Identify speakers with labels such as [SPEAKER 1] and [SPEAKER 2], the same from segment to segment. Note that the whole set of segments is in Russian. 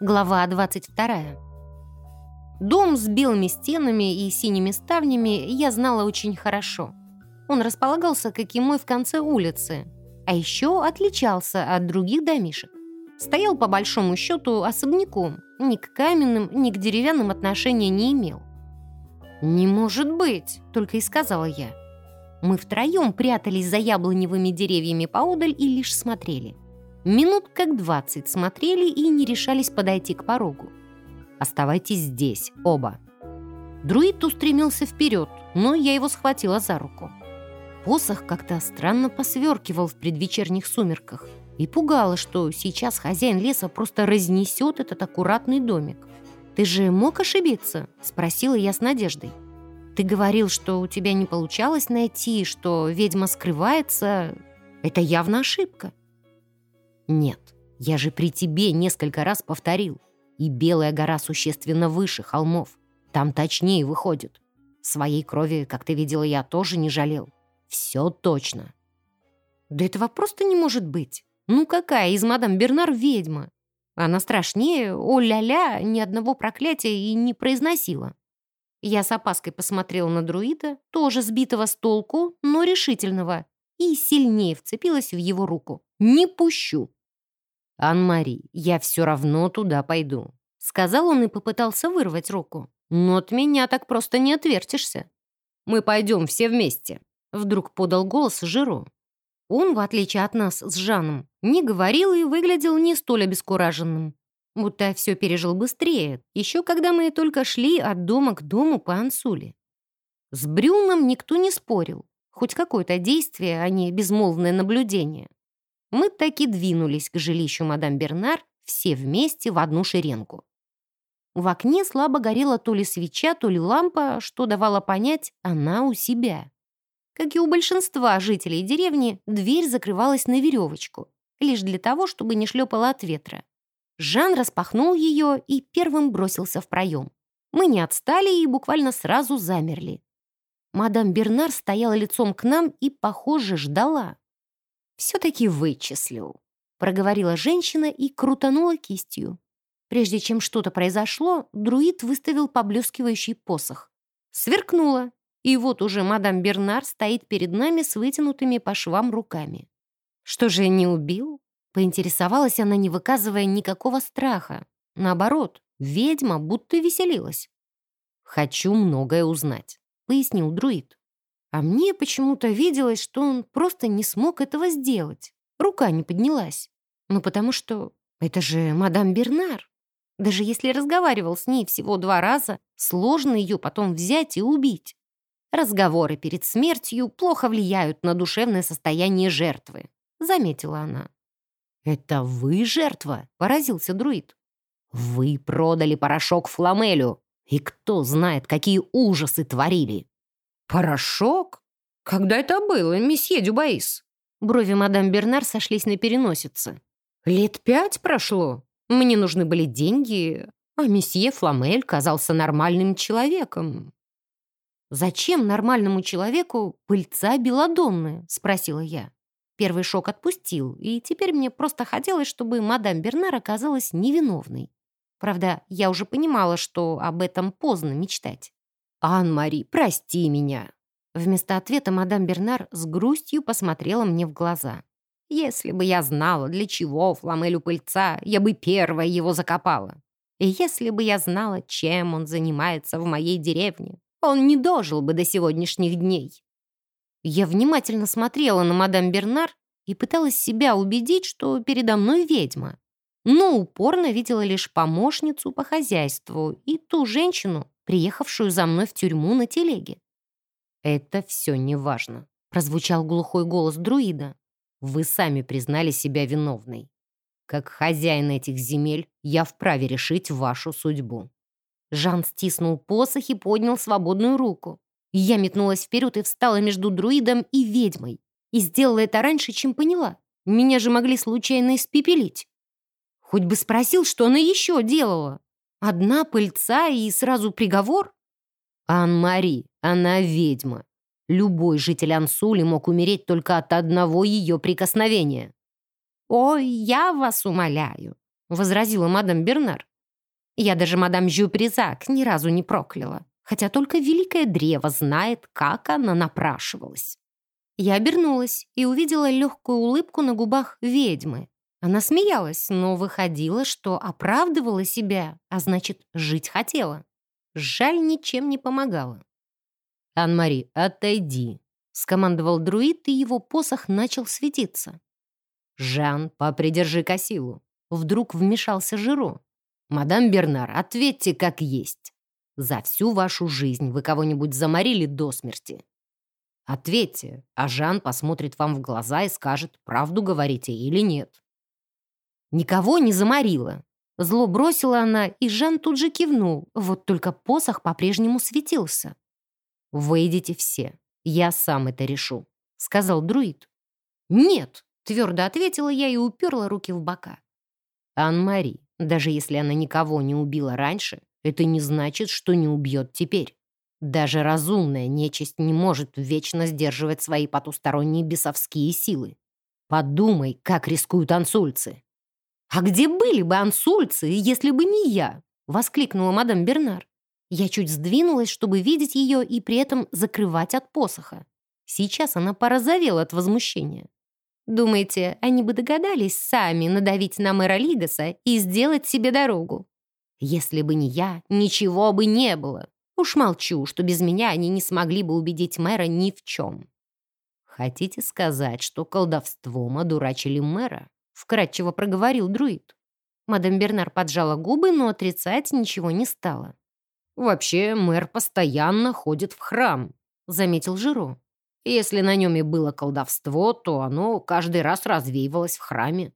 [SPEAKER 1] Глава 22. Дом с белыми стенами и синими ставнями я знала очень хорошо. Он располагался, как и мой, в конце улицы, а еще отличался от других домишек. Стоял по большому счету особняком, ни к каменным, ни к деревянным отношения не имел. «Не может быть!» — только и сказала я. Мы втроем прятались за яблоневыми деревьями поодаль и лишь смотрели. Минут как двадцать смотрели и не решались подойти к порогу. «Оставайтесь здесь, оба». Друид устремился вперед, но я его схватила за руку. Посох как-то странно посверкивал в предвечерних сумерках и пугало, что сейчас хозяин леса просто разнесет этот аккуратный домик. «Ты же мог ошибиться?» — спросила я с надеждой. «Ты говорил, что у тебя не получалось найти, что ведьма скрывается. Это явно ошибка». «Нет, я же при тебе несколько раз повторил. И Белая гора существенно выше холмов. Там точнее выходит. Своей крови, как ты видела, я тоже не жалел. Все точно». «Да этого просто не может быть. Ну какая из мадам Бернар ведьма? Она страшнее, о-ля-ля, ни одного проклятия и не произносила». Я с опаской посмотрела на друида, тоже сбитого с толку, но решительного, и сильнее вцепилась в его руку. «Не пущу!» «Ан-Мари, я все равно туда пойду», — сказал он и попытался вырвать руку. «Но от меня так просто не отвертишься. Мы пойдем все вместе», — вдруг подал голос Жиро. Он, в отличие от нас с Жаном, не говорил и выглядел не столь обескураженным. Будто все пережил быстрее, еще когда мы только шли от дома к дому по Ансуле. С Брюном никто не спорил. Хоть какое-то действие, а не безмолвное наблюдение. Мы таки двинулись к жилищу мадам Бернар все вместе в одну шеренгу. В окне слабо горела то ли свеча, то ли лампа, что давало понять, она у себя. Как и у большинства жителей деревни, дверь закрывалась на веревочку, лишь для того, чтобы не шлепала от ветра. Жан распахнул ее и первым бросился в проем. Мы не отстали и буквально сразу замерли. Мадам Бернар стояла лицом к нам и, похоже, ждала. «Все-таки вычислил», — проговорила женщина и крутанула кистью. Прежде чем что-то произошло, друид выставил поблескивающий посох. Сверкнуло, и вот уже мадам Бернар стоит перед нами с вытянутыми по швам руками. «Что же, не убил?» Поинтересовалась она, не выказывая никакого страха. Наоборот, ведьма будто веселилась. «Хочу многое узнать», — пояснил друид. А мне почему-то виделось, что он просто не смог этого сделать. Рука не поднялась. Ну, потому что это же мадам Бернар. Даже если разговаривал с ней всего два раза, сложно ее потом взять и убить. Разговоры перед смертью плохо влияют на душевное состояние жертвы, заметила она. «Это вы жертва?» — поразился друид. «Вы продали порошок Фламелю, и кто знает, какие ужасы творили!» «Порошок? Когда это было, месье Дюбаис?» Брови мадам Бернар сошлись на переносице. «Лет пять прошло. Мне нужны были деньги, а месье Фламель казался нормальным человеком». «Зачем нормальному человеку пыльца белодонная?» — спросила я. Первый шок отпустил, и теперь мне просто хотелось, чтобы мадам Бернар оказалась невиновной. Правда, я уже понимала, что об этом поздно мечтать. «Ан-Мари, прости меня!» Вместо ответа мадам Бернар с грустью посмотрела мне в глаза. «Если бы я знала, для чего фламелю пыльца, я бы первая его закопала. И если бы я знала, чем он занимается в моей деревне, он не дожил бы до сегодняшних дней. Я внимательно смотрела на мадам Бернар и пыталась себя убедить, что передо мной ведьма. Но упорно видела лишь помощницу по хозяйству и ту женщину, приехавшую за мной в тюрьму на телеге. «Это все неважно», — прозвучал глухой голос друида. «Вы сами признали себя виновной. Как хозяин этих земель я вправе решить вашу судьбу». Жан стиснул посох и поднял свободную руку. Я метнулась вперед и встала между друидом и ведьмой. И сделала это раньше, чем поняла. Меня же могли случайно испепелить. Хоть бы спросил, что она еще делала. Одна пыльца и сразу приговор? Ан-Мари, она ведьма. Любой житель Ансули мог умереть только от одного ее прикосновения. «Ой, я вас умоляю. — возразила мадам Бернар. «Я даже мадам Жюпризак ни разу не прокляла, хотя только великое древо знает, как она напрашивалась». Я обернулась и увидела легкую улыбку на губах ведьмы. Она смеялась, но выходило, что оправдывала себя, а значит, жить хотела. Жаль, ничем не помогала.
[SPEAKER 2] «Ан-Мари, отойди», — скомандовал друид, и его посох начал светиться. «Жан, попридержи косилу». Вдруг вмешался Жиро. «Мадам Бернар, ответьте как есть. За всю вашу жизнь вы кого-нибудь заморили до смерти? Ответьте, а Жан посмотрит вам в глаза и скажет, правду говорите или нет».
[SPEAKER 1] «Никого не заморила». Зло бросила она, и Жан тут же кивнул, вот только посох по-прежнему светился.
[SPEAKER 2] «Выйдите все, я сам это решу», — сказал друид.
[SPEAKER 1] «Нет», — твердо ответила я и уперла руки в бока.
[SPEAKER 2] «Ан-Мари, даже если она никого не убила раньше, это не значит, что не убьет теперь. Даже разумная нечисть не может вечно сдерживать свои потусторонние бесовские силы. Подумай, как рискуют ансульцы».
[SPEAKER 1] «А где были бы ансульцы, если бы не я?» — воскликнула мадам Бернар. Я чуть сдвинулась, чтобы видеть ее и при этом закрывать от посоха. Сейчас она порозовела от возмущения. Думаете, они бы догадались сами надавить на мэра Лигаса и сделать себе дорогу? Если бы не я, ничего бы не было. Уж молчу, что без меня они не смогли бы убедить мэра ни в чем.
[SPEAKER 2] «Хотите сказать, что колдовством одурачили мэра?» — вкратчиво проговорил друид.
[SPEAKER 1] Мадам Бернар поджала губы, но отрицать ничего не стала.
[SPEAKER 2] «Вообще, мэр постоянно ходит в храм», — заметил Жиро. «Если на нем и было колдовство, то оно каждый раз развеивалось в храме».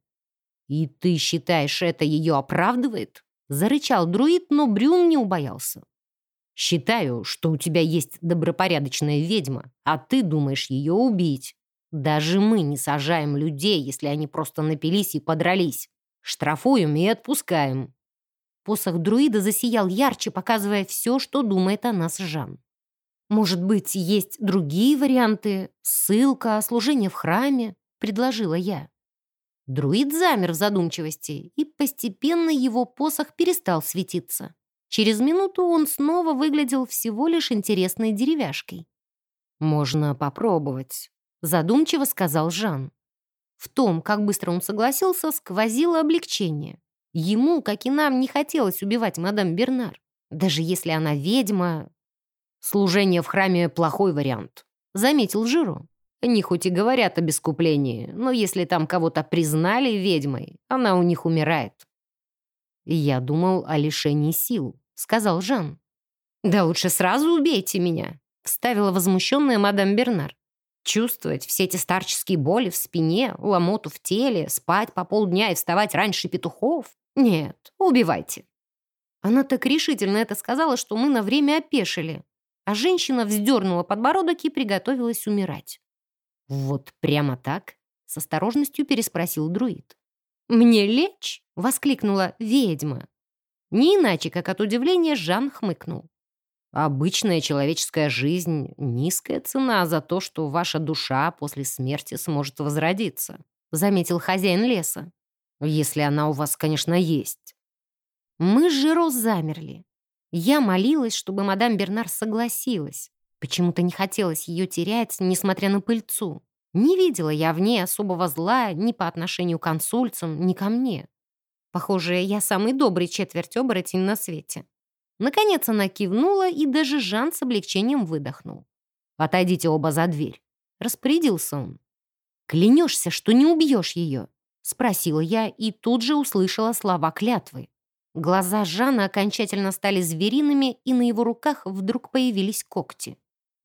[SPEAKER 1] «И ты считаешь, это ее оправдывает?» — зарычал друид, но Брюн не убоялся.
[SPEAKER 2] «Считаю, что у тебя есть добропорядочная ведьма, а ты думаешь ее убить. Даже мы не сажаем людей, если они просто напились и подрались. Штрафуем и отпускаем.
[SPEAKER 1] Посох друида засиял ярче, показывая все, что думает о нас Жан. «Может быть, есть другие варианты? Ссылка, служение в храме?» — предложила я. Друид замер в задумчивости, и постепенно его посох перестал светиться. Через минуту он снова выглядел всего лишь интересной деревяшкой.
[SPEAKER 2] «Можно попробовать», — задумчиво сказал Жан.
[SPEAKER 1] В том, как быстро он согласился, сквозило облегчение. Ему, как и нам, не хотелось убивать мадам Бернар. Даже если она ведьма...
[SPEAKER 2] «Служение в храме — плохой вариант», — заметил Жиро. Они хоть и говорят об искуплении, но если там кого-то признали ведьмой, она у них умирает.
[SPEAKER 1] «Я думал о лишении сил», — сказал Жан. «Да лучше сразу убейте меня», — вставила возмущенная мадам Бернар. Чувствовать все эти старческие боли в спине, ломоту в теле, спать по полдня и вставать раньше петухов? Нет, убивайте. Она так решительно это сказала, что мы на время опешили, а женщина вздернула подбородок и приготовилась умирать.
[SPEAKER 2] «Вот прямо так?» — с осторожностью переспросил друид.
[SPEAKER 1] «Мне лечь?» — воскликнула ведьма. Не иначе, как от удивления, Жан хмыкнул.
[SPEAKER 2] Обычная человеческая жизнь — низкая цена за то, что ваша душа после смерти сможет возродиться», — заметил хозяин леса. «Если она у вас, конечно, есть».
[SPEAKER 1] Мы с Жиро замерли. Я молилась, чтобы мадам Бернар согласилась. Почему-то не хотелось ее терять, несмотря на пыльцу. Не видела я в ней особого зла ни по отношению к консульцам, ни ко мне. Похоже, я самый добрый четверть оборотень на свете. Наконец она кивнула, и даже Жан с облегчением выдохнул.
[SPEAKER 2] «Отойдите оба за дверь», — распорядился он.
[SPEAKER 1] «Клянешься, что не убьешь ее?» — спросила я и тут же услышала слова клятвы. Глаза Жана окончательно стали звериными, и на его руках вдруг появились когти.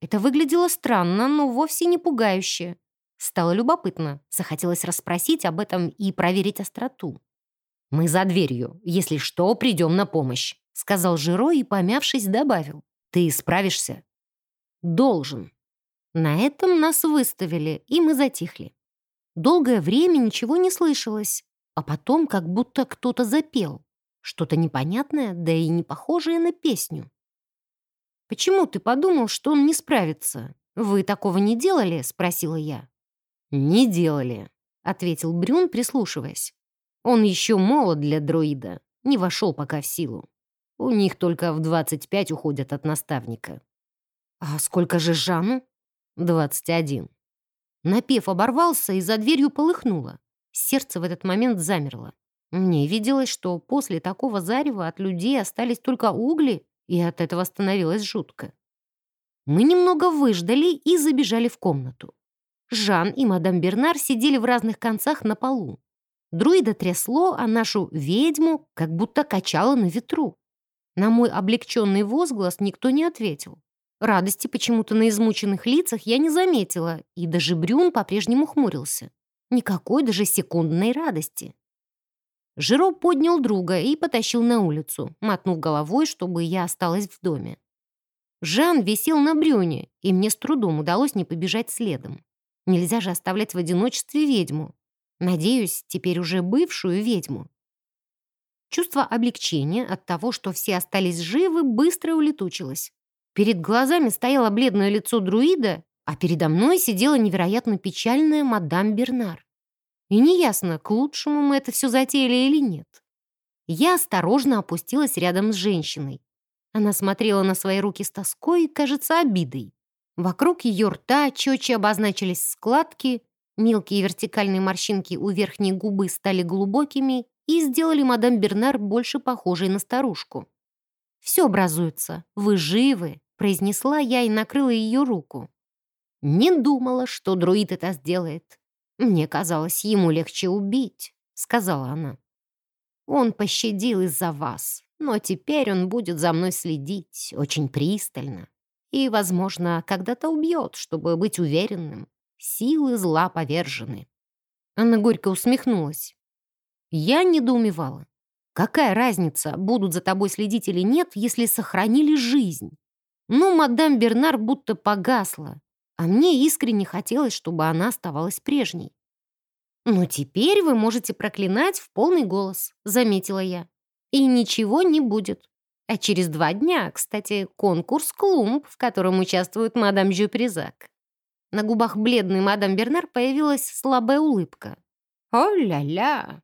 [SPEAKER 1] Это выглядело странно, но вовсе не пугающе. Стало любопытно, захотелось расспросить об этом и проверить остроту.
[SPEAKER 2] «Мы за дверью. Если что, придем на помощь», — сказал Жиро и, помявшись, добавил. «Ты справишься?»
[SPEAKER 1] «Должен». На этом нас выставили, и мы затихли. Долгое время ничего не слышалось, а потом как будто кто-то запел. Что-то непонятное, да и не похожее на песню. «Почему ты подумал, что он не справится? Вы такого не делали?» — спросила я.
[SPEAKER 2] «Не делали», —
[SPEAKER 1] ответил Брюн, прислушиваясь. Он еще молод для дроида, не вошел пока в силу. У них только в 25 уходят от наставника. А сколько же Жанну? 21. Напев оборвался и за дверью полыхнуло. Сердце в этот момент замерло. Мне виделось, что после такого зарева от людей остались только угли, и от этого становилось жутко. Мы немного выждали и забежали в комнату. Жан и мадам Бернар сидели в разных концах на полу. Друида трясло, а нашу ведьму как будто качало на ветру. На мой облегченный возглас никто не ответил. Радости почему-то на измученных лицах я не заметила, и даже Брюн по-прежнему хмурился. Никакой даже секундной радости. Жиро поднял друга и потащил на улицу, мотнув головой, чтобы я осталась в доме. Жан висел на брюне, и мне с трудом удалось не побежать следом. Нельзя же оставлять в одиночестве ведьму. Надеюсь, теперь уже бывшую ведьму. Чувство облегчения от того, что все остались живы, быстро улетучилось. Перед глазами стояло бледное лицо друида, а передо мной сидела невероятно печальная мадам Бернар. И неясно, к лучшему мы это все затеяли или нет. Я осторожно опустилась рядом с женщиной. Она смотрела на свои руки с тоской и, кажется, обидой. Вокруг ее рта четче обозначились складки, мелкие вертикальные морщинки у верхней губы стали глубокими и сделали мадам Бернар больше похожей на старушку. «Все образуется. Вы живы произнесла я и накрыла ее руку. Не думала, что друид это сделает. Мне казалось, ему легче убить, сказала она. Он пощадил из-за вас, но теперь он будет за мной следить очень пристально и, возможно, когда-то убьет, чтобы быть уверенным. Силы зла повержены. Она горько усмехнулась. Я недоумевала. Какая разница, будут за тобой следить или нет, если сохранили жизнь? Ну, мадам Бернар будто погасла, а мне искренне хотелось, чтобы она оставалась прежней. «Но теперь вы можете проклинать в полный голос», — заметила я. «И ничего не будет. А через два дня, кстати, конкурс «Клумб», в котором участвует мадам Жюпризак». На губах бледной мадам Бернар появилась слабая улыбка. «О-ля-ля!